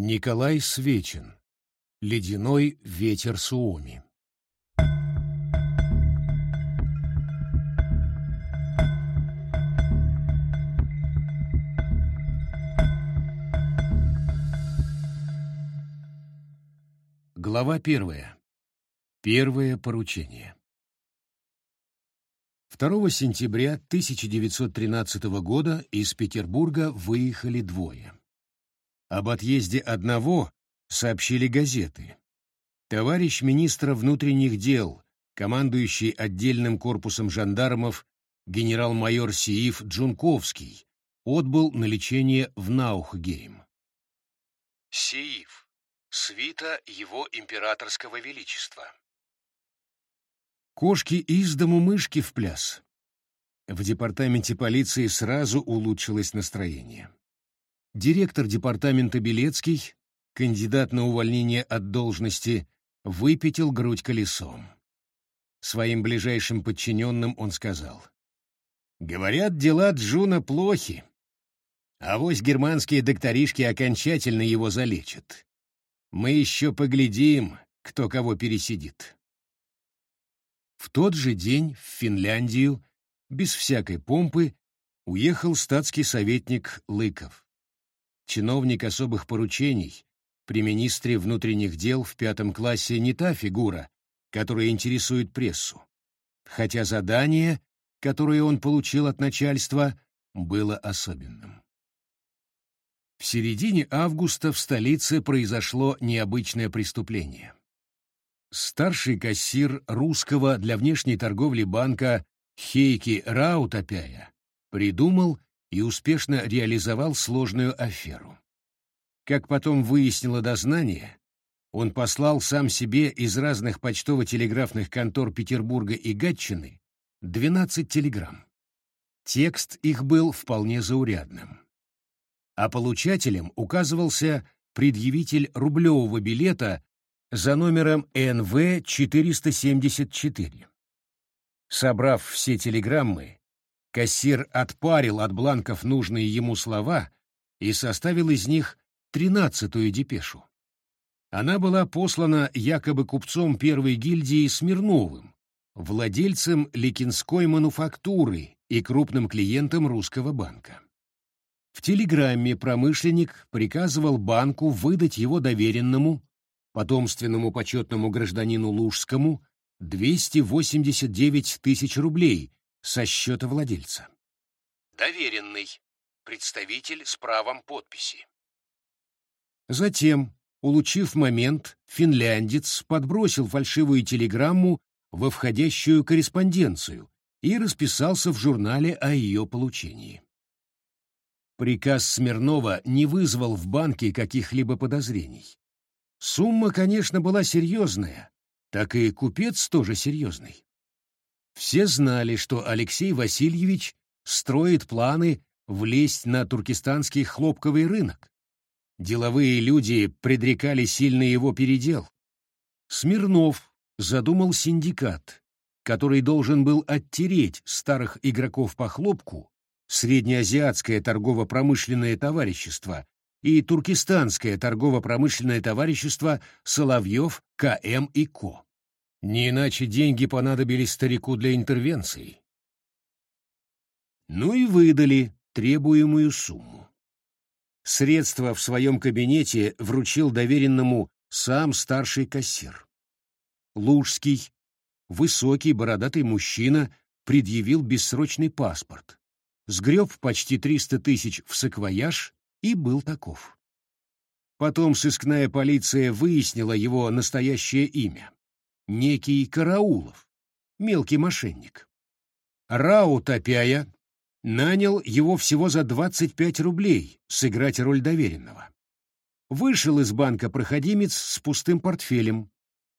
Николай Свечин. Ледяной ветер Суоми. Глава первая. Первое поручение. 2 сентября 1913 года из Петербурга выехали двое. Об отъезде одного сообщили газеты. Товарищ министра внутренних дел, командующий отдельным корпусом жандармов генерал-майор Сииф Джунковский, отбыл на лечение в Наухгейм. Сииф. Свита его императорского величества. Кошки из дому мышки в пляс. В департаменте полиции сразу улучшилось настроение директор департамента Белецкий, кандидат на увольнение от должности, выпятил грудь колесом. Своим ближайшим подчиненным он сказал. «Говорят, дела Джуна плохи. а вось германские докторишки окончательно его залечат. Мы еще поглядим, кто кого пересидит». В тот же день в Финляндию, без всякой помпы, уехал статский советник Лыков чиновник особых поручений, при министре внутренних дел в пятом классе не та фигура, которая интересует прессу. Хотя задание, которое он получил от начальства, было особенным. В середине августа в столице произошло необычное преступление. Старший кассир русского для внешней торговли банка Хейки Раутопяя придумал и успешно реализовал сложную аферу. Как потом выяснило дознание, он послал сам себе из разных почтово-телеграфных контор Петербурга и Гатчины 12 телеграмм. Текст их был вполне заурядным. А получателем указывался предъявитель рублевого билета за номером НВ-474. Собрав все телеграммы, Кассир отпарил от бланков нужные ему слова и составил из них тринадцатую депешу. Она была послана якобы купцом первой гильдии Смирновым, владельцем Ликинской мануфактуры и крупным клиентом русского банка. В телеграмме промышленник приказывал банку выдать его доверенному, потомственному почетному гражданину Лужскому, 289 тысяч рублей со счета владельца. Доверенный. Представитель с правом подписи. Затем, улучив момент, финляндец подбросил фальшивую телеграмму во входящую корреспонденцию и расписался в журнале о ее получении. Приказ Смирнова не вызвал в банке каких-либо подозрений. Сумма, конечно, была серьезная, так и купец тоже серьезный. Все знали, что Алексей Васильевич строит планы влезть на туркестанский хлопковый рынок. Деловые люди предрекали сильный его передел. Смирнов задумал синдикат, который должен был оттереть старых игроков по хлопку, Среднеазиатское торгово-промышленное товарищество и Туркестанское торгово-промышленное товарищество Соловьев, КМ и Ко. Не иначе деньги понадобились старику для интервенции. Ну и выдали требуемую сумму. Средства в своем кабинете вручил доверенному сам старший кассир. Лужский, высокий бородатый мужчина, предъявил бессрочный паспорт, сгреб почти 300 тысяч в саквояж и был таков. Потом сыскная полиция выяснила его настоящее имя некий Караулов, мелкий мошенник. Рау Топяя нанял его всего за 25 рублей сыграть роль доверенного. Вышел из банка проходимец с пустым портфелем.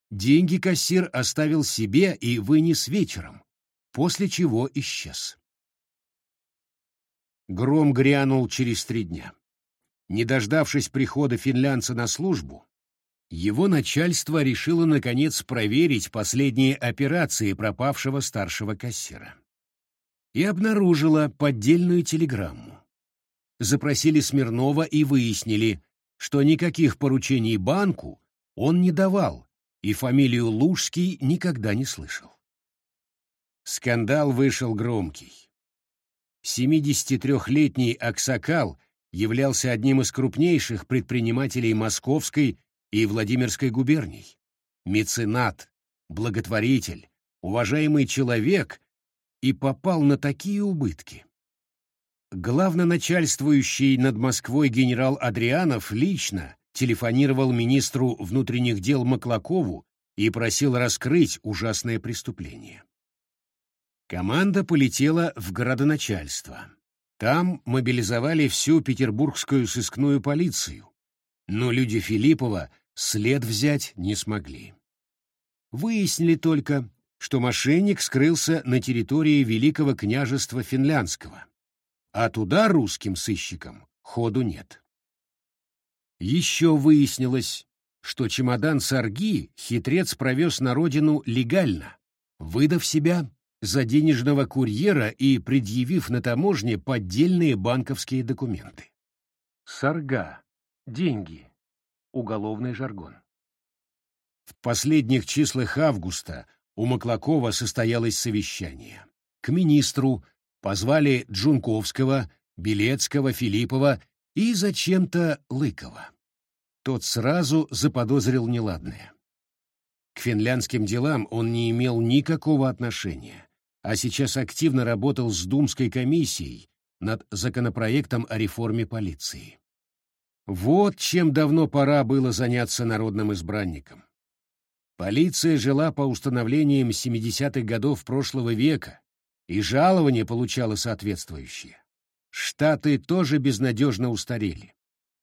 Деньги кассир оставил себе и вынес вечером, после чего исчез. Гром грянул через три дня. Не дождавшись прихода финлянца на службу, его начальство решило, наконец, проверить последние операции пропавшего старшего кассира. И обнаружило поддельную телеграмму. Запросили Смирнова и выяснили, что никаких поручений банку он не давал и фамилию Лужский никогда не слышал. Скандал вышел громкий. 73-летний Аксакал являлся одним из крупнейших предпринимателей Московской и Владимирской губерний. Меценат, благотворитель, уважаемый человек и попал на такие убытки. Главноначальствующий над Москвой генерал Адрианов лично телефонировал министру внутренних дел Маклакову и просил раскрыть ужасное преступление. Команда полетела в городоначальство. Там мобилизовали всю петербургскую сыскную полицию, но люди Филиппова след взять не смогли. Выяснили только, что мошенник скрылся на территории Великого княжества Финляндского, а туда русским сыщикам ходу нет. Еще выяснилось, что чемодан Сарги хитрец провез на родину легально, выдав себя за денежного курьера и предъявив на таможне поддельные банковские документы. Сарга. Деньги. Уголовный жаргон. В последних числах августа у Маклакова состоялось совещание. К министру позвали Джунковского, Белецкого, Филиппова и зачем-то Лыкова. Тот сразу заподозрил неладное. К финляндским делам он не имел никакого отношения, а сейчас активно работал с Думской комиссией над законопроектом о реформе полиции. Вот чем давно пора было заняться народным избранником. Полиция жила по установлениям 70-х годов прошлого века, и жалование получала соответствующие. Штаты тоже безнадежно устарели.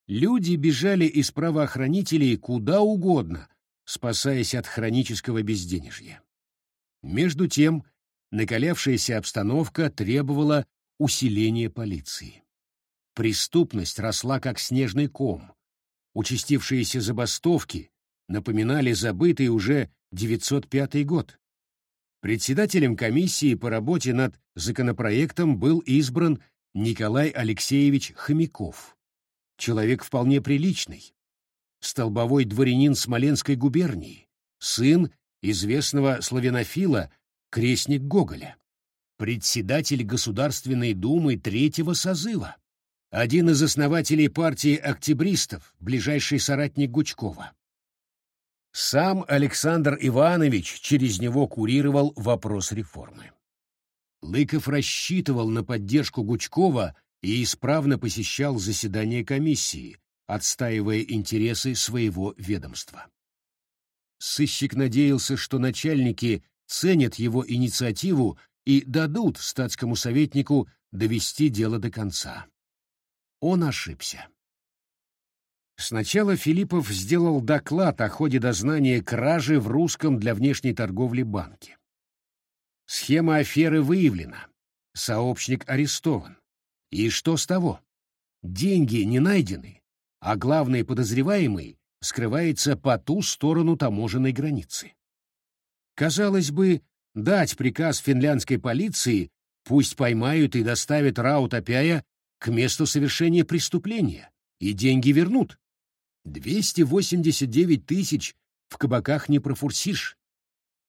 Люди бежали из правоохранителей куда угодно, спасаясь от хронического безденежья. Между тем, накалявшаяся обстановка требовала усиления полиции. Преступность росла как снежный ком. Участившиеся забастовки напоминали забытый уже 905 год. Председателем комиссии по работе над законопроектом был избран Николай Алексеевич Хомяков. Человек вполне приличный. Столбовой дворянин Смоленской губернии, сын известного славянофила, крестник Гоголя. Председатель Государственной Думы третьего созыва. Один из основателей партии октябристов, ближайший соратник Гучкова. Сам Александр Иванович через него курировал вопрос реформы. Лыков рассчитывал на поддержку Гучкова и исправно посещал заседания комиссии, отстаивая интересы своего ведомства. Сыщик надеялся, что начальники ценят его инициативу и дадут статскому советнику довести дело до конца. Он ошибся. Сначала Филиппов сделал доклад о ходе дознания кражи в русском для внешней торговли банке. Схема аферы выявлена, сообщник арестован. И что с того? Деньги не найдены, а главный подозреваемый скрывается по ту сторону таможенной границы. Казалось бы, дать приказ финляндской полиции, пусть поймают и доставят Раут Апяя к месту совершения преступления, и деньги вернут. 289 тысяч в кабаках не профурсишь.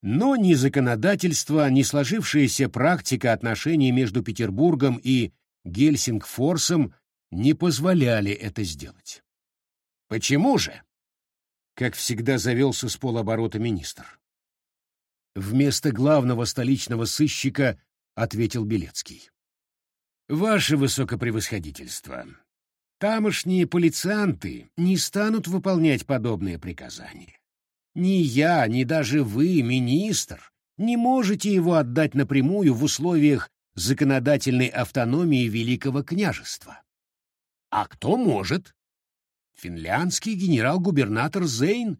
Но ни законодательство, ни сложившаяся практика отношений между Петербургом и Гельсингфорсом не позволяли это сделать. Почему же? Как всегда завелся с полоборота министр. Вместо главного столичного сыщика ответил Белецкий. «Ваше высокопревосходительство, Тамошние полицианты не станут выполнять подобные приказания. Ни я, ни даже вы, министр, не можете его отдать напрямую в условиях законодательной автономии Великого княжества. А кто может? Финляндский генерал-губернатор Зейн?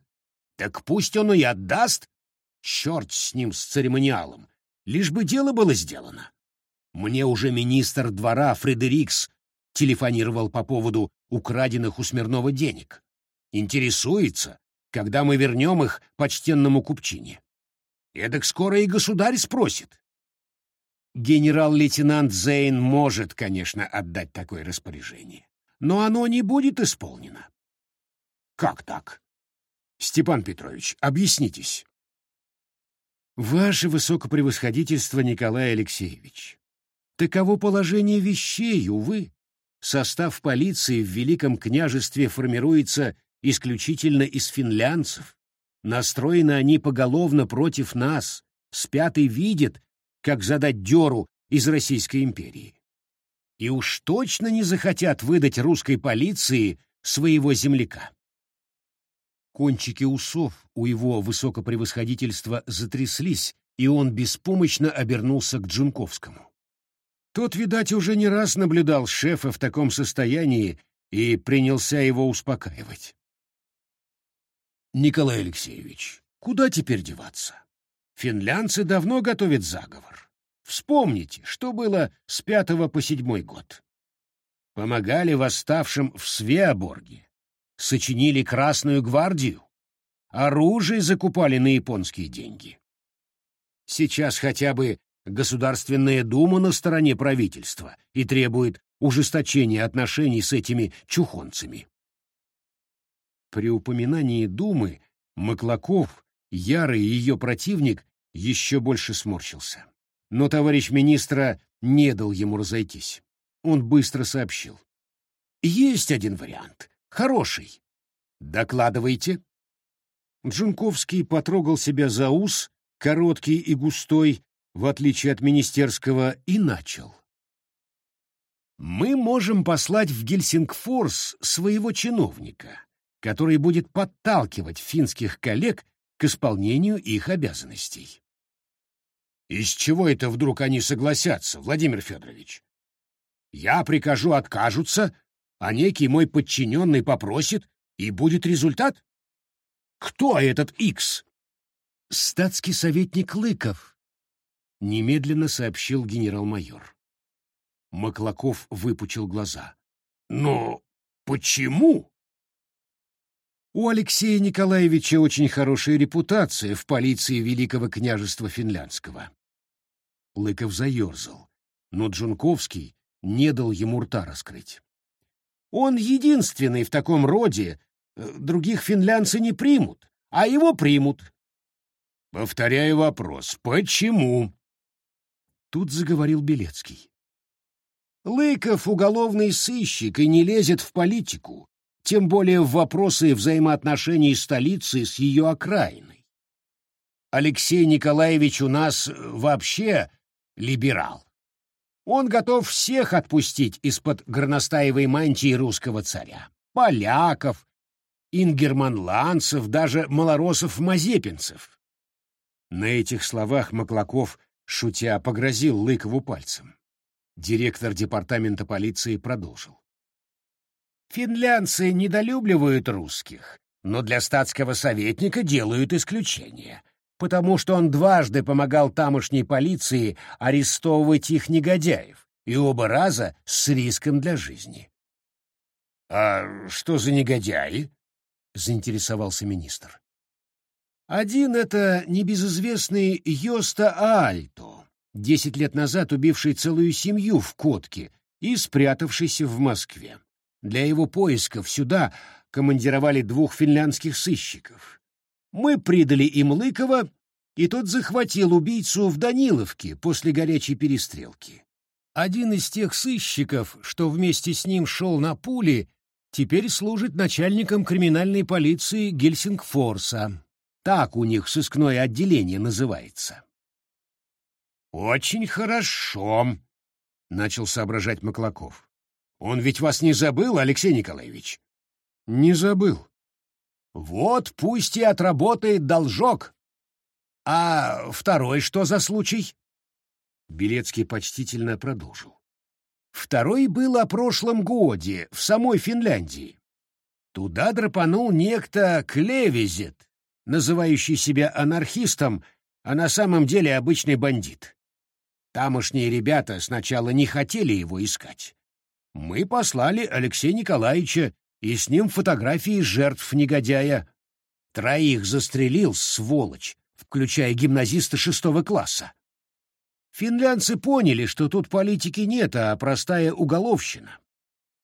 Так пусть он и отдаст. Черт с ним, с церемониалом. Лишь бы дело было сделано. Мне уже министр двора Фредерикс телефонировал по поводу украденных у Смирнова денег. Интересуется, когда мы вернем их почтенному купчине. Эдак скоро и государь спросит. Генерал-лейтенант Зейн может, конечно, отдать такое распоряжение, но оно не будет исполнено. Как так? Степан Петрович, объяснитесь. Ваше высокопревосходительство, Николай Алексеевич, таково положение вещей, увы. Состав полиции в Великом княжестве формируется исключительно из финлянцев. Настроены они поголовно против нас, спят и видят, как задать дёру из Российской империи. И уж точно не захотят выдать русской полиции своего земляка. Кончики усов у его высокопревосходительства затряслись, и он беспомощно обернулся к Джунковскому. Тот, видать, уже не раз наблюдал шефа в таком состоянии и принялся его успокаивать. «Николай Алексеевич, куда теперь деваться? Финлянцы давно готовят заговор. Вспомните, что было с пятого по седьмой год. Помогали восставшим в Свеоборге, сочинили Красную гвардию, оружие закупали на японские деньги. Сейчас хотя бы Государственная дума на стороне правительства и требует ужесточения отношений с этими чухонцами. При упоминании думы Маклаков, ярый ее противник, еще больше сморщился. Но товарищ министра не дал ему разойтись. Он быстро сообщил. «Есть один вариант. Хороший. Докладывайте. Джунковский потрогал себя за ус, короткий и густой, в отличие от министерского, и начал. Мы можем послать в Гельсингфорс своего чиновника, который будет подталкивать финских коллег к исполнению их обязанностей. Из чего это вдруг они согласятся, Владимир Федорович? Я прикажу откажутся, а некий мой подчиненный попросит, и будет результат? Кто этот Икс? Статский советник Лыков, немедленно сообщил генерал-майор. Маклаков выпучил глаза. Но почему? У Алексея Николаевича очень хорошая репутация в полиции Великого княжества Финляндского. Лыков заерзал, но Джунковский не дал ему рта раскрыть. Он единственный в таком роде, э, других финлянцы не примут, а его примут. Повторяю вопрос, почему? Тут заговорил Белецкий. Лыков уголовный сыщик и не лезет в политику, тем более в вопросы взаимоотношений столицы с ее окраиной. Алексей Николаевич у нас вообще либерал. Он готов всех отпустить из-под горностаевой мантии русского царя. Поляков, ингерманландцев, даже малоросов-мазепинцев. На этих словах Маклаков, шутя, погрозил Лыкову пальцем. Директор департамента полиции продолжил. Финлянцы недолюбливают русских, но для статского советника делают исключение потому что он дважды помогал тамошней полиции арестовывать их негодяев, и оба раза с риском для жизни. «А что за негодяи?» — заинтересовался министр. «Один — это небезызвестный Йоста Альто, десять лет назад убивший целую семью в Котке и спрятавшийся в Москве. Для его поисков сюда командировали двух финляндских сыщиков. Мы придали им Лыкова, и тот захватил убийцу в Даниловке после горячей перестрелки. Один из тех сыщиков, что вместе с ним шел на пули, теперь служит начальником криминальной полиции Гельсингфорса. Так у них сыскное отделение называется. «Очень хорошо», — начал соображать Маклаков. «Он ведь вас не забыл, Алексей Николаевич?» «Не забыл», вот пусть и отработает должок. А второй что за случай? Белецкий почтительно продолжил. Второй был о прошлом годе в самой Финляндии. Туда драпанул некто Клевизет, называющий себя анархистом, а на самом деле обычный бандит. Тамошние ребята сначала не хотели его искать. Мы послали Алексея Николаевича и с ним фотографии жертв негодяя. Троих застрелил, сволочь, включая гимназиста шестого класса. Финлянцы поняли, что тут политики нет, а простая уголовщина.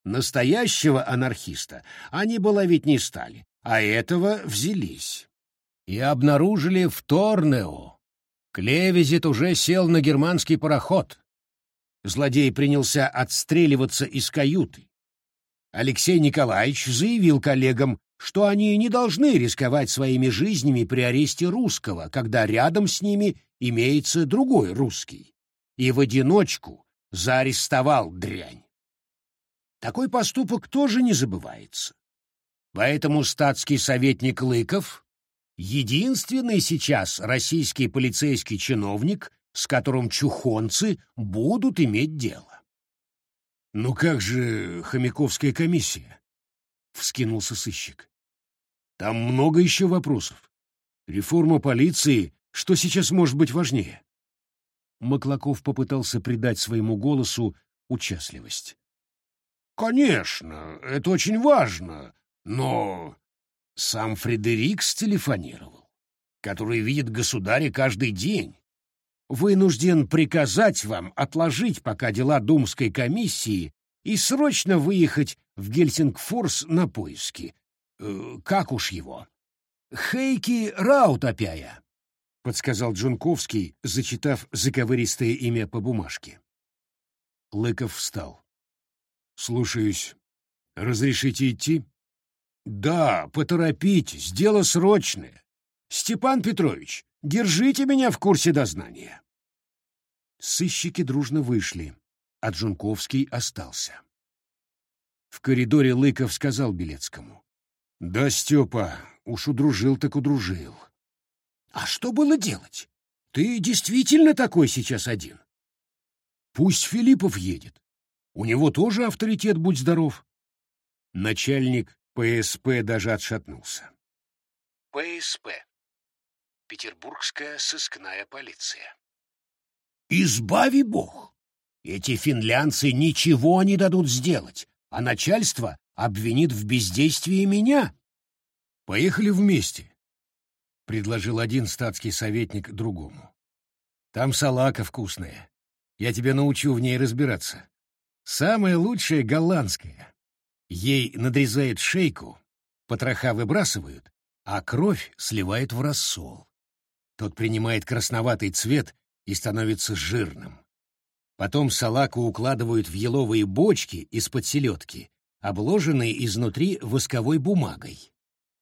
Настоящего анархиста они бы ловить не стали, а этого взялись. И обнаружили в Торнео. Клевизит уже сел на германский пароход. Злодей принялся отстреливаться из каюты. Алексей Николаевич заявил коллегам, что они не должны рисковать своими жизнями при аресте русского, когда рядом с ними имеется другой русский, и в одиночку заарестовал дрянь. Такой поступок тоже не забывается. Поэтому статский советник Лыков — единственный сейчас российский полицейский чиновник, с которым чухонцы будут иметь дело. «Ну как же Хомяковская комиссия?» — вскинулся сыщик. «Там много еще вопросов. Реформа полиции, что сейчас может быть важнее?» Маклаков попытался придать своему голосу участливость. «Конечно, это очень важно, но сам Фредерик телефонировал, который видит государя каждый день. Вынужден приказать вам отложить пока дела Думской комиссии и срочно выехать в Гельсингфорс на поиски. Э, как уж его? Хейки Раутопяя, — подсказал Джунковский, зачитав заковыристое имя по бумажке. Лыков встал. — Слушаюсь. Разрешите идти? Да, поторопитесь, дело срочное. Степан Петрович, держите меня в курсе дознания. Сыщики дружно вышли, а Джунковский остался. В коридоре Лыков сказал Белецкому. «Да, Степа, уж удружил так удружил». «А что было делать? Ты действительно такой сейчас один?» «Пусть Филиппов едет. У него тоже авторитет, будь здоров». Начальник ПСП даже отшатнулся. ПСП. Петербургская сыскная полиция. Избави бог! Эти финлянцы ничего не дадут сделать, а начальство обвинит в бездействии меня. Поехали вместе, — предложил один статский советник другому. Там салака вкусная. Я тебя научу в ней разбираться. Самая лучшая голландская. Ей надрезают шейку, потроха выбрасывают, а кровь сливает в рассол. Тот принимает красноватый цвет и становится жирным. Потом салаку укладывают в еловые бочки из-под селедки, обложенные изнутри восковой бумагой.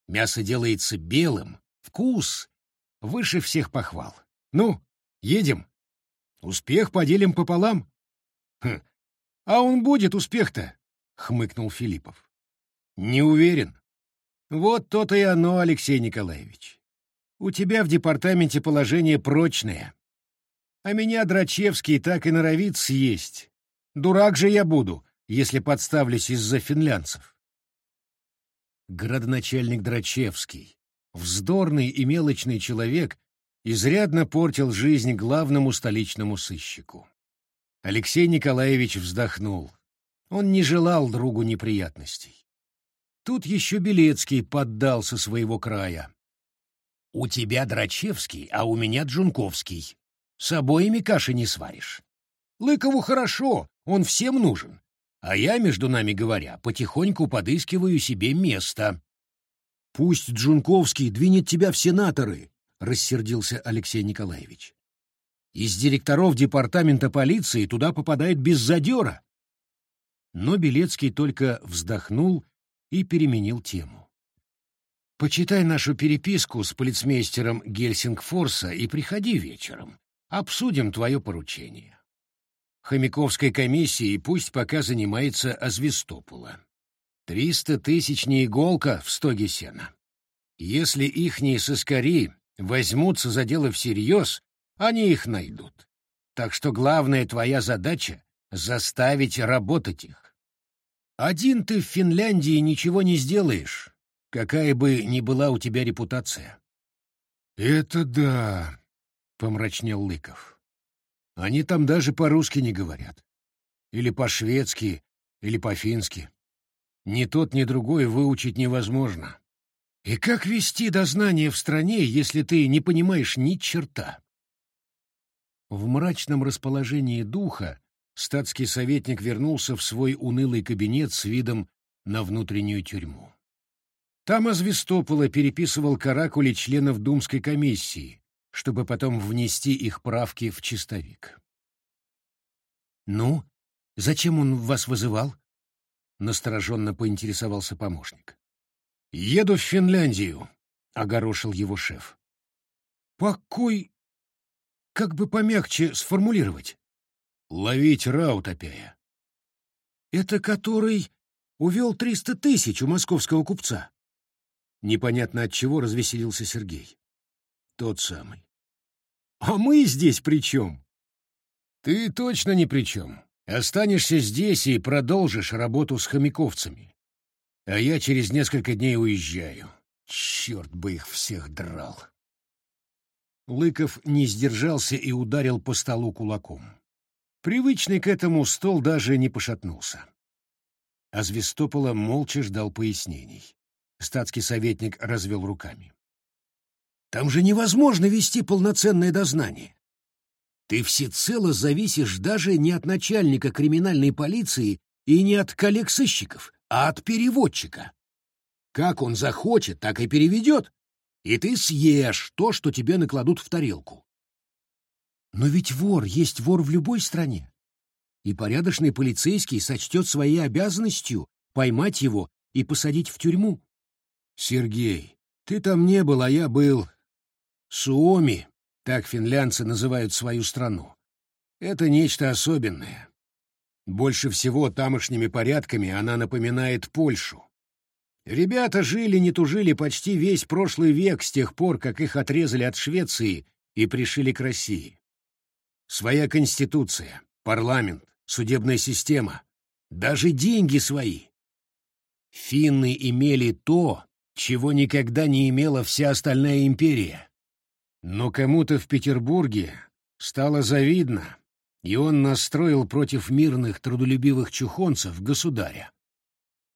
Мясо делается белым, вкус выше всех похвал. Ну, едем. Успех поделим пополам. Хм, а он будет успех-то, хмыкнул Филиппов. Не уверен. Вот то-то и оно, Алексей Николаевич. У тебя в департаменте положение прочное. А меня Драчевский так и норовит съесть. Дурак же я буду, если подставлюсь из-за финлянцев. Градоначальник Драчевский, вздорный и мелочный человек, изрядно портил жизнь главному столичному сыщику. Алексей Николаевич вздохнул. Он не желал другу неприятностей. Тут еще Белецкий поддался своего края. «У тебя Драчевский, а у меня Джунковский. С обоими каши не сваришь. Лыкову хорошо, он всем нужен. А я, между нами говоря, потихоньку подыскиваю себе место». «Пусть Джунковский двинет тебя в сенаторы», — рассердился Алексей Николаевич. «Из директоров департамента полиции туда попадает без задера но Белецкий только вздохнул и переменил тему. «Почитай нашу переписку с полицмейстером Гельсингфорса и приходи вечером. Обсудим твое поручение. Хомяковской комиссии пусть пока занимается Азвестопола. Триста тысяч не иголка в стоге сена. Если ихние соскари возьмутся за дело всерьез, они их найдут. Так что главная твоя задача — заставить работать их. Один ты в Финляндии ничего не сделаешь, какая бы ни была у тебя репутация. Это да, помрачнел Лыков. Они там даже по-русски не говорят. Или по-шведски, или по-фински. Ни тот, ни другой выучить невозможно. И как вести дознание в стране, если ты не понимаешь ни черта? В мрачном расположении духа статский советник вернулся в свой унылый кабинет с видом на внутреннюю тюрьму. Там Азвестопола переписывал каракули членов Думской комиссии, чтобы потом внести их правки в чистовик. «Ну, зачем он вас вызывал?» — настороженно поинтересовался помощник. «Еду в Финляндию», — огорошил его шеф. «Покой... как бы помягче сформулировать?» «Ловить Раутопея». «Это который увел триста тысяч у московского купца?» Непонятно от чего развеселился Сергей. «Тот самый». «А мы здесь при чем?» «Ты точно ни при чем. Останешься здесь и продолжишь работу с хомяковцами. А я через несколько дней уезжаю. Черт бы их всех драл!» Лыков не сдержался и ударил по столу кулаком. Привычный к этому стол даже не пошатнулся. А Звестопола молча ждал пояснений. Статский советник развел руками. «Там же невозможно вести полноценное дознание. Ты всецело зависишь даже не от начальника криминальной полиции и не от коллег-сыщиков, а от переводчика. Как он захочет, так и переведет, и ты съешь то, что тебе накладут в тарелку. Но ведь вор есть вор в любой стране. И порядочный полицейский сочтет своей обязанностью поймать его и посадить в тюрьму. Сергей, ты там не был, а я был. Суоми, так финлянцы называют свою страну. Это нечто особенное. Больше всего тамошними порядками она напоминает Польшу. Ребята жили, не тужили почти весь прошлый век с тех пор, как их отрезали от Швеции и пришили к России. Своя конституция, парламент, судебная система, даже деньги свои. Финны имели то, чего никогда не имела вся остальная империя. Но кому-то в Петербурге стало завидно, и он настроил против мирных трудолюбивых чухонцев государя.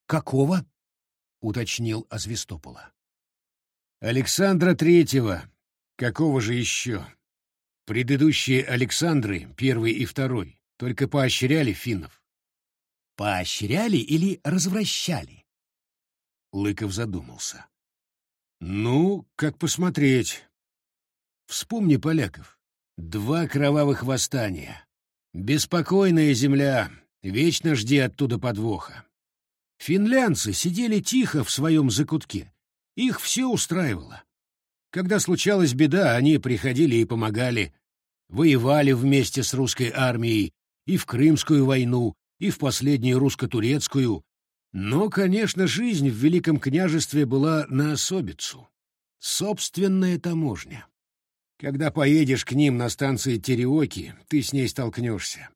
«Какого?» — уточнил Азвестопола. «Александра Третьего. Какого же еще? Предыдущие Александры, первый и второй, только поощряли финнов». «Поощряли или развращали?» Лыков задумался. «Ну, как посмотреть. Вспомни поляков. Два кровавых восстания. Беспокойная земля, вечно жди оттуда подвоха. Финлянцы сидели тихо в своем закутке. Их все устраивало. Когда случалась беда, они приходили и помогали. Воевали вместе с русской армией и в Крымскую войну, и в последнюю русско-турецкую. Но, конечно, жизнь в Великом княжестве была на особицу. Собственная таможня. Когда поедешь к ним на станции Тереоки, ты с ней столкнешься.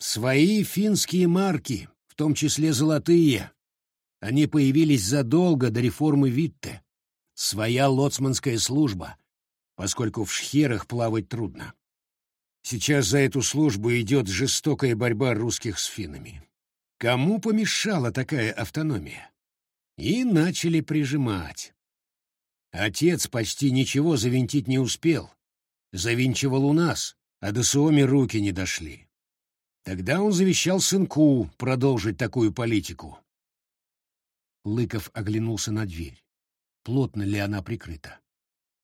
Свои финские марки, в том числе золотые. Они появились задолго до реформы Витте. Своя лоцманская служба, поскольку в шхерах плавать трудно. Сейчас за эту службу идет жестокая борьба русских с финнами. Кому помешала такая автономия? И начали прижимать. Отец почти ничего завинтить не успел. Завинчивал у нас, а до Суоми руки не дошли. Тогда он завещал сынку продолжить такую политику. Лыков оглянулся на дверь. Плотно ли она прикрыта?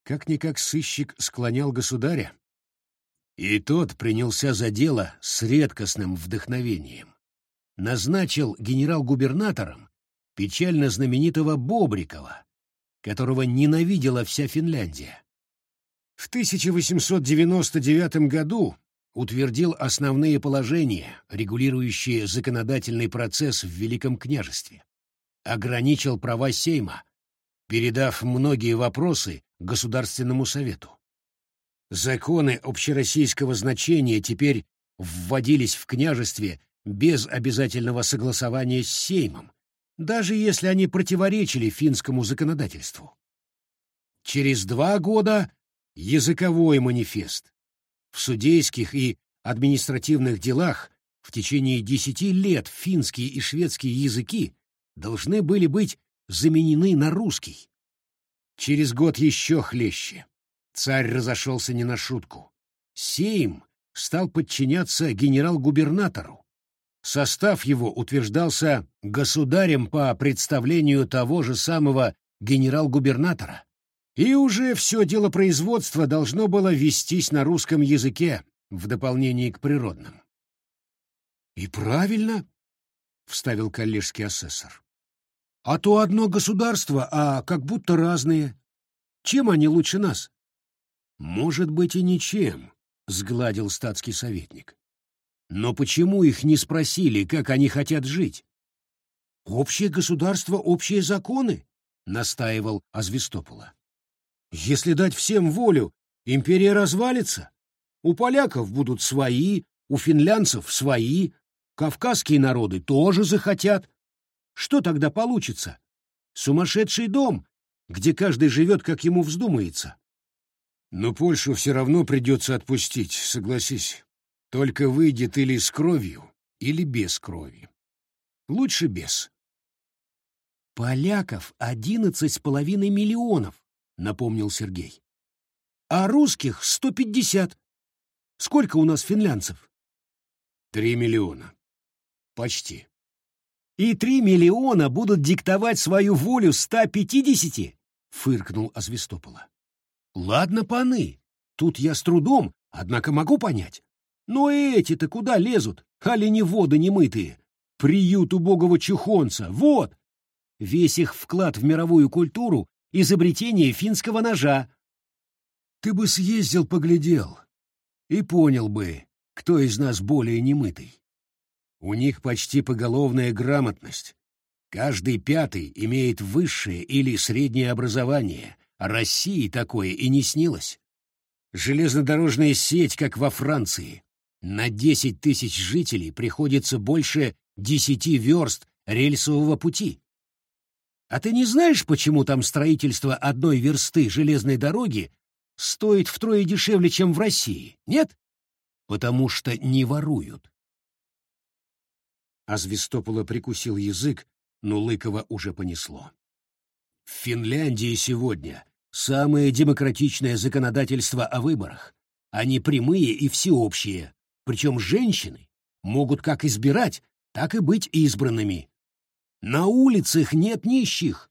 Как-никак сыщик склонял государя. И тот принялся за дело с редкостным вдохновением. Назначил генерал-губернатором печально знаменитого Бобрикова, которого ненавидела вся Финляндия. В 1899 году утвердил основные положения, регулирующие законодательный процесс в Великом княжестве, ограничил права Сейма, передав многие вопросы Государственному совету. Законы общероссийского значения теперь вводились в княжестве без обязательного согласования с Сеймом, даже если они противоречили финскому законодательству. Через два года языковой манифест. В судейских и административных делах в течение десяти лет финские и шведские языки должны были быть заменены на русский. Через год еще хлеще. Царь разошелся не на шутку. Сейм стал подчиняться генерал-губернатору, Состав его утверждался государем по представлению того же самого генерал-губернатора. И уже все дело производства должно было вестись на русском языке, в дополнение к природным. «И правильно», — вставил коллежский асессор. «А то одно государство, а как будто разные. Чем они лучше нас?» «Может быть, и ничем», — сгладил статский советник. «Но почему их не спросили, как они хотят жить?» «Общее государство, общие законы», — настаивал Азвистопола. «Если дать всем волю, империя развалится. У поляков будут свои, у финлянцев свои, кавказские народы тоже захотят. Что тогда получится? Сумасшедший дом, где каждый живет, как ему вздумается. Но Польшу все равно придется отпустить, согласись. Только выйдет или с кровью, или без крови. Лучше без. Поляков одиннадцать с половиной миллионов, напомнил Сергей. А русских сто пятьдесят. Сколько у нас финлянцев? Три миллиона. Почти. И три миллиона будут диктовать свою волю ста пятидесяти? Фыркнул Азвистопола. Ладно, паны, тут я с трудом, однако могу понять. Но эти-то куда лезут, али воды немытые? Приют убогого чухонца, вот! Весь их вклад в мировую культуру — изобретение финского ножа. Ты бы съездил, поглядел, и понял бы, кто из нас более немытый. У них почти поголовная грамотность. Каждый пятый имеет высшее или среднее образование, а России такое и не снилось. Железнодорожная сеть, как во Франции. На десять тысяч жителей приходится больше десяти верст рельсового пути. А ты не знаешь, почему там строительство одной версты железной дороги стоит втрое дешевле, чем в России, нет? Потому что не воруют. А Звестопола прикусил язык, но Лыкова уже понесло. В Финляндии сегодня самое демократичное законодательство о выборах. Они прямые и всеобщие, причем женщины могут как избирать, так и быть избранными. На улицах нет нищих,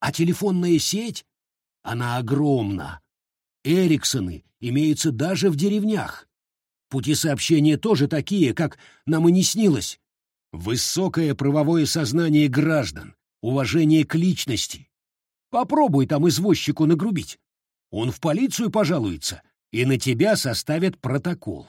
а телефонная сеть, она огромна, Эриксоны имеются даже в деревнях. Пути сообщения тоже такие, как нам и не снилось. Высокое правовое сознание граждан, уважение к личности. Попробуй там извозчику нагрубить. Он в полицию пожалуется, и на тебя составят протокол.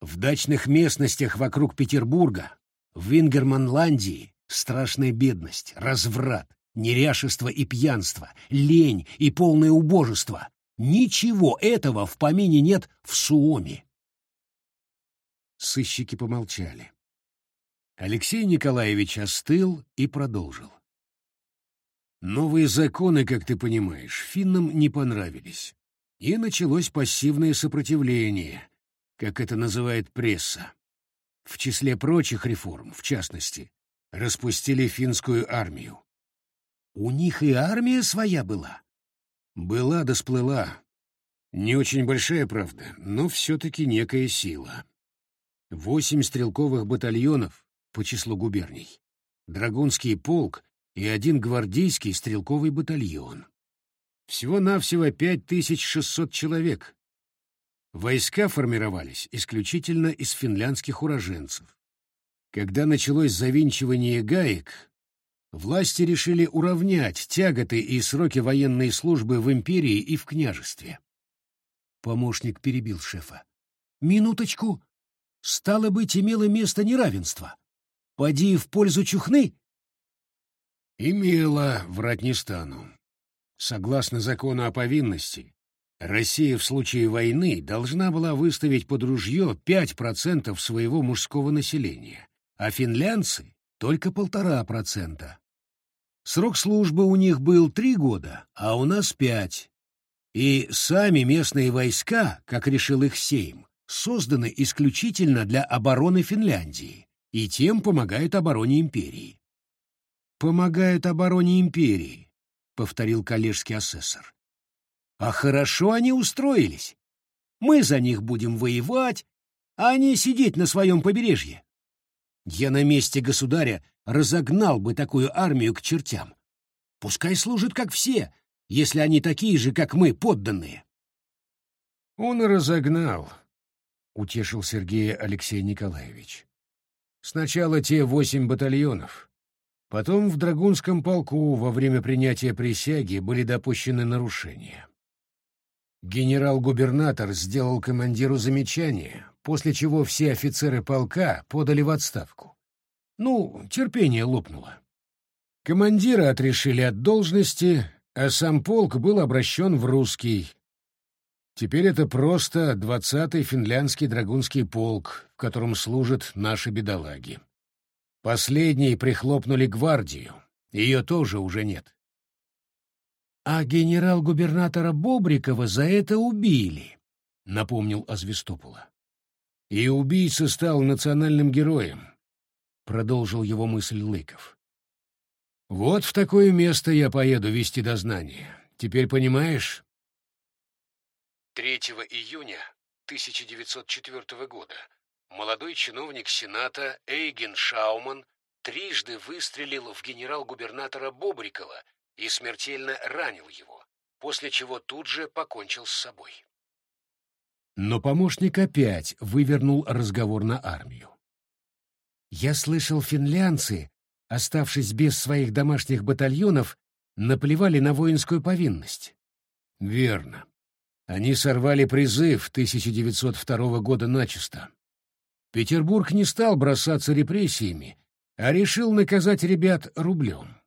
В дачных местностях вокруг Петербурга, в Вингерманландии, страшная бедность, разврат, неряшество и пьянство, лень и полное убожество. Ничего этого в помине нет в Суоме. Сыщики помолчали. Алексей Николаевич остыл и продолжил. Новые законы, как ты понимаешь, финнам не понравились. И началось пассивное сопротивление, как это называет пресса. В числе прочих реформ, в частности, распустили финскую армию. У них и армия своя была. Была да сплыла. Не очень большая, правда, но все-таки некая сила. Восемь стрелковых батальонов по числу губерний, Драгунский полк и один гвардейский стрелковый батальон. Всего-навсего 5600 человек. Войска формировались исключительно из финляндских уроженцев. Когда началось завинчивание гаек, власти решили уравнять тяготы и сроки военной службы в империи и в княжестве. Помощник перебил шефа. «Минуточку. Стало быть, имело место неравенство. Поди в пользу Чухны?» «Имело, врать не стану. Согласно закону о повинности, Россия в случае войны должна была выставить под ружье 5% своего мужского населения, а финлянцы только полтора процента. Срок службы у них был три года, а у нас пять. И сами местные войска, как решил их Сейм, созданы исключительно для обороны Финляндии и тем помогают обороне империи. «Помогают обороне империи», — повторил коллежский асессор. «А хорошо они устроились. Мы за них будем воевать, а они сидеть на своем побережье. Я на месте государя разогнал бы такую армию к чертям. Пускай служат как все, если они такие же, как мы, подданные. Он разогнал, — утешил Сергея Алексей Николаевич. Сначала те восемь батальонов. Потом в Драгунском полку во время принятия присяги были допущены нарушения. Генерал-губернатор сделал командиру замечание, после чего все офицеры полка подали в отставку. Ну, терпение лопнуло. Командира отрешили от должности, а сам полк был обращен в русский. Теперь это просто двадцатый финляндский драгунский полк, в котором служат наши бедолаги. Последние прихлопнули гвардию, ее тоже уже нет. А генерал-губернатора Бобрикова за это убили, напомнил Азвестопула. И убийца стал национальным героем, продолжил его мысль Лыков. Вот в такое место я поеду вести дознание. Теперь понимаешь? 3 июня 1904 года молодой чиновник Сената Эйген Шауман трижды выстрелил в генерал-губернатора Бобрикова и смертельно ранил его, после чего тут же покончил с собой. Но помощник опять вывернул разговор на армию. «Я слышал, финлянцы, оставшись без своих домашних батальонов, наплевали на воинскую повинность». «Верно. Они сорвали призыв 1902 года начисто. Петербург не стал бросаться репрессиями, а решил наказать ребят рублем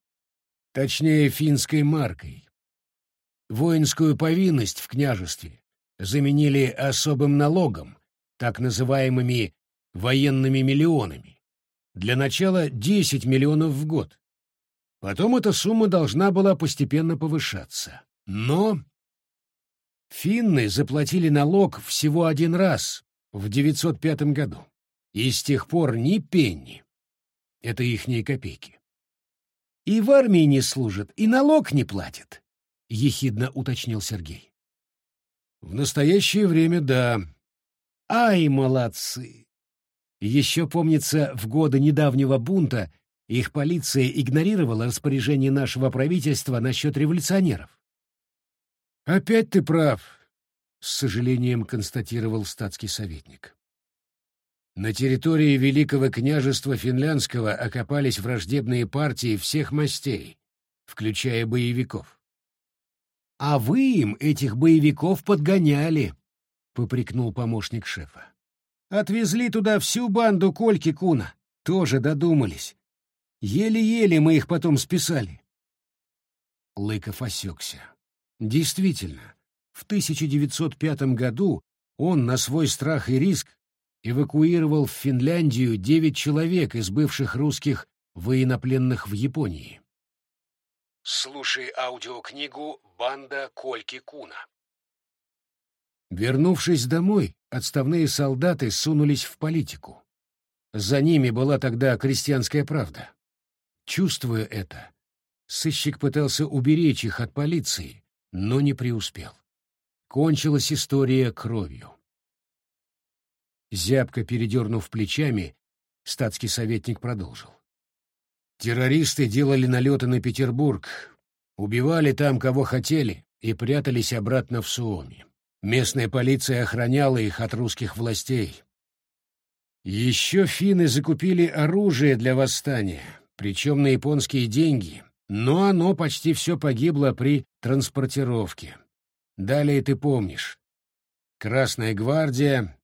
точнее финской маркой. Воинскую повинность в княжестве заменили особым налогом, так называемыми военными миллионами. Для начала 10 миллионов в год. Потом эта сумма должна была постепенно повышаться. Но финны заплатили налог всего один раз, в 905 году, и с тех пор ни пенни. Это ихние копейки. И в армии не служит, и налог не платит, — ехидно уточнил Сергей. В настоящее время — да. Ай, молодцы! Еще, помнится, в годы недавнего бунта их полиция игнорировала распоряжение нашего правительства насчет революционеров. «Опять ты прав», — с сожалением констатировал статский советник. На территории Великого княжества Финляндского окопались враждебные партии всех мастей, включая боевиков. «А вы им этих боевиков подгоняли», — попрекнул помощник шефа. «Отвезли туда всю банду Кольки Куна, тоже додумались. Еле-еле мы их потом списали». Лыков осекся. Действительно, в 1905 году он на свой страх и риск эвакуировал в Финляндию девять человек из бывших русских военнопленных в Японии. Слушай аудиокнигу «Банда Кольки Куна». Вернувшись домой, отставные солдаты сунулись в политику. За ними была тогда крестьянская правда. Чувствуя это, сыщик пытался уберечь их от полиции, но не преуспел. Кончилась история кровью. Зябко передернув плечами, статский советник продолжил. Террористы делали налеты на Петербург, убивали там, кого хотели, и прятались обратно в Суоми. Местная полиция охраняла их от русских властей. Еще финны закупили оружие для восстания, причем на японские деньги, но оно почти все погибло при транспортировке. Далее ты помнишь. Красная гвардия,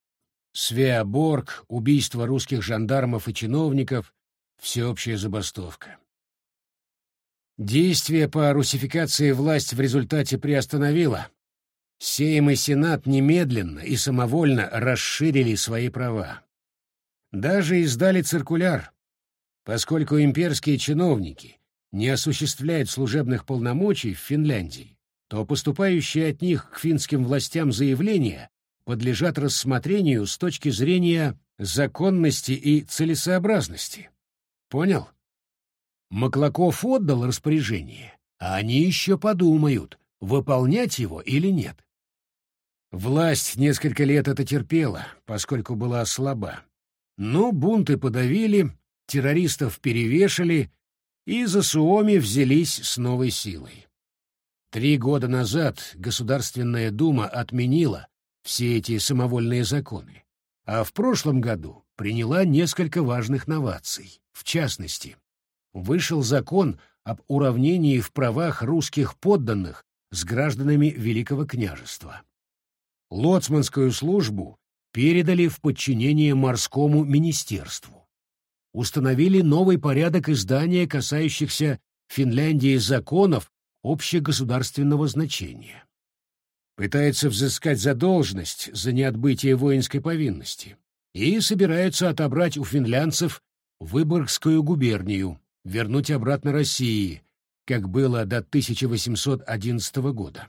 Свеоборг, убийство русских жандармов и чиновников, всеобщая забастовка. Действие по русификации власть в результате приостановила. Сейм и Сенат немедленно и самовольно расширили свои права. Даже издали циркуляр, поскольку имперские чиновники не осуществляют служебных полномочий в Финляндии, то поступающие от них к финским властям заявления подлежат рассмотрению с точки зрения законности и целесообразности. Понял? Маклаков отдал распоряжение, а они еще подумают, выполнять его или нет. Власть несколько лет это терпела, поскольку была слаба. Но бунты подавили, террористов перевешали, и за Суоми взялись с новой силой. Три года назад Государственная Дума отменила все эти самовольные законы, а в прошлом году приняла несколько важных новаций. В частности, вышел закон об уравнении в правах русских подданных с гражданами Великого княжества. Лоцманскую службу передали в подчинение морскому министерству. Установили новый порядок издания касающихся Финляндии законов общегосударственного значения. Пытается взыскать задолженность за неотбытие воинской повинности и собираются отобрать у финлянцев Выборгскую губернию, вернуть обратно России, как было до 1811 года.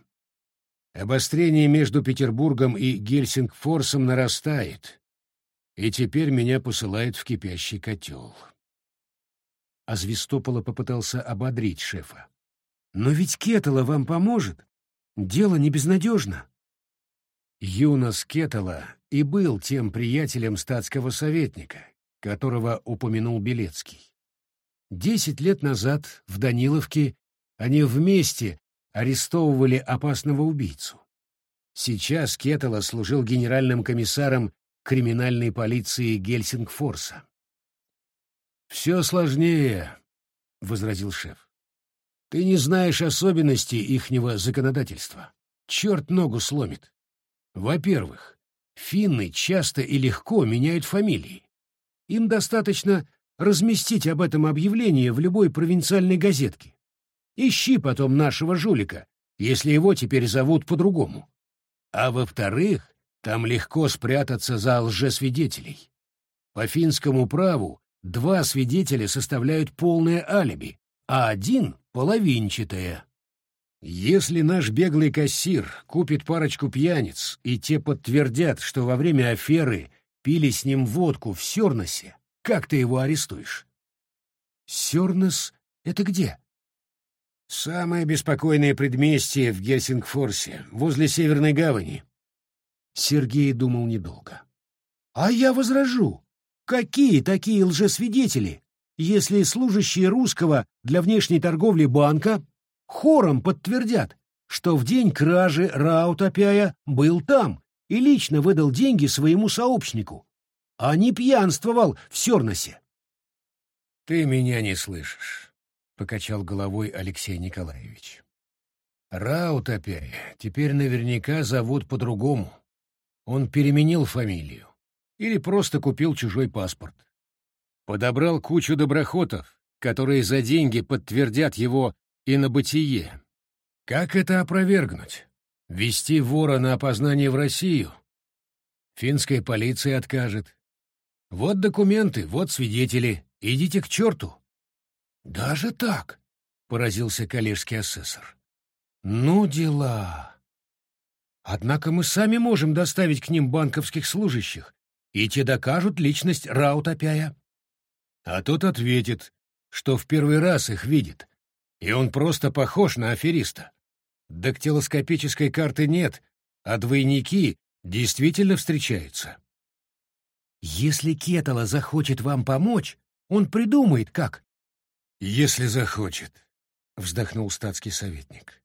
Обострение между Петербургом и Гельсингфорсом нарастает, и теперь меня посылают в кипящий котел. А попытался ободрить шефа. «Но ведь Кетала вам поможет. Дело не безнадежно». Юнос Кетала и был тем приятелем статского советника, которого упомянул Белецкий. Десять лет назад в Даниловке они вместе арестовывали опасного убийцу. Сейчас Кетала служил генеральным комиссаром криминальной полиции Гельсингфорса. «Все сложнее», — возразил шеф. «Ты не знаешь особенностей ихнего законодательства. Черт ногу сломит. Во-первых, финны часто и легко меняют фамилии. Им достаточно разместить об этом объявление в любой провинциальной газетке. Ищи потом нашего жулика, если его теперь зовут по-другому. А во-вторых, там легко спрятаться за лжесвидетелей. По финскому праву два свидетеля составляют полное алиби, а один — половинчатое. Если наш беглый кассир купит парочку пьяниц, и те подтвердят, что во время аферы пили с ним водку в Сёрносе, как ты его арестуешь? Сёрнос — это где? Самое беспокойное предместье в Гельсингфорсе, возле Северной гавани. Сергей думал недолго. А я возражу. Какие такие лжесвидетели, если служащие русского для внешней торговли банка хором подтвердят, что в день кражи Раутопяя был там и лично выдал деньги своему сообщнику, а не пьянствовал в Сёрносе. «Ты меня не слышишь», — покачал головой Алексей Николаевич. «Раутопяя теперь наверняка зовут по-другому. Он переменил фамилию или просто купил чужой паспорт. Подобрал кучу доброхотов, которые за деньги подтвердят его и на бытие. Как это опровергнуть? Вести вора на опознание в Россию? Финская полиция откажет. Вот документы, вот свидетели. Идите к черту. Даже так? Поразился коллежский асессор. Ну, дела. Однако мы сами можем доставить к ним банковских служащих, и те докажут личность Раутопяя. А тот ответит, что в первый раз их видит, и он просто похож на афериста. Дактилоскопической карты нет, а двойники действительно встречаются. Если Кетала захочет вам помочь, он придумает, как. Если захочет, вздохнул статский советник.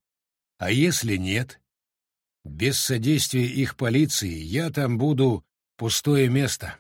А если нет? Без содействия их полиции я там буду пустое место.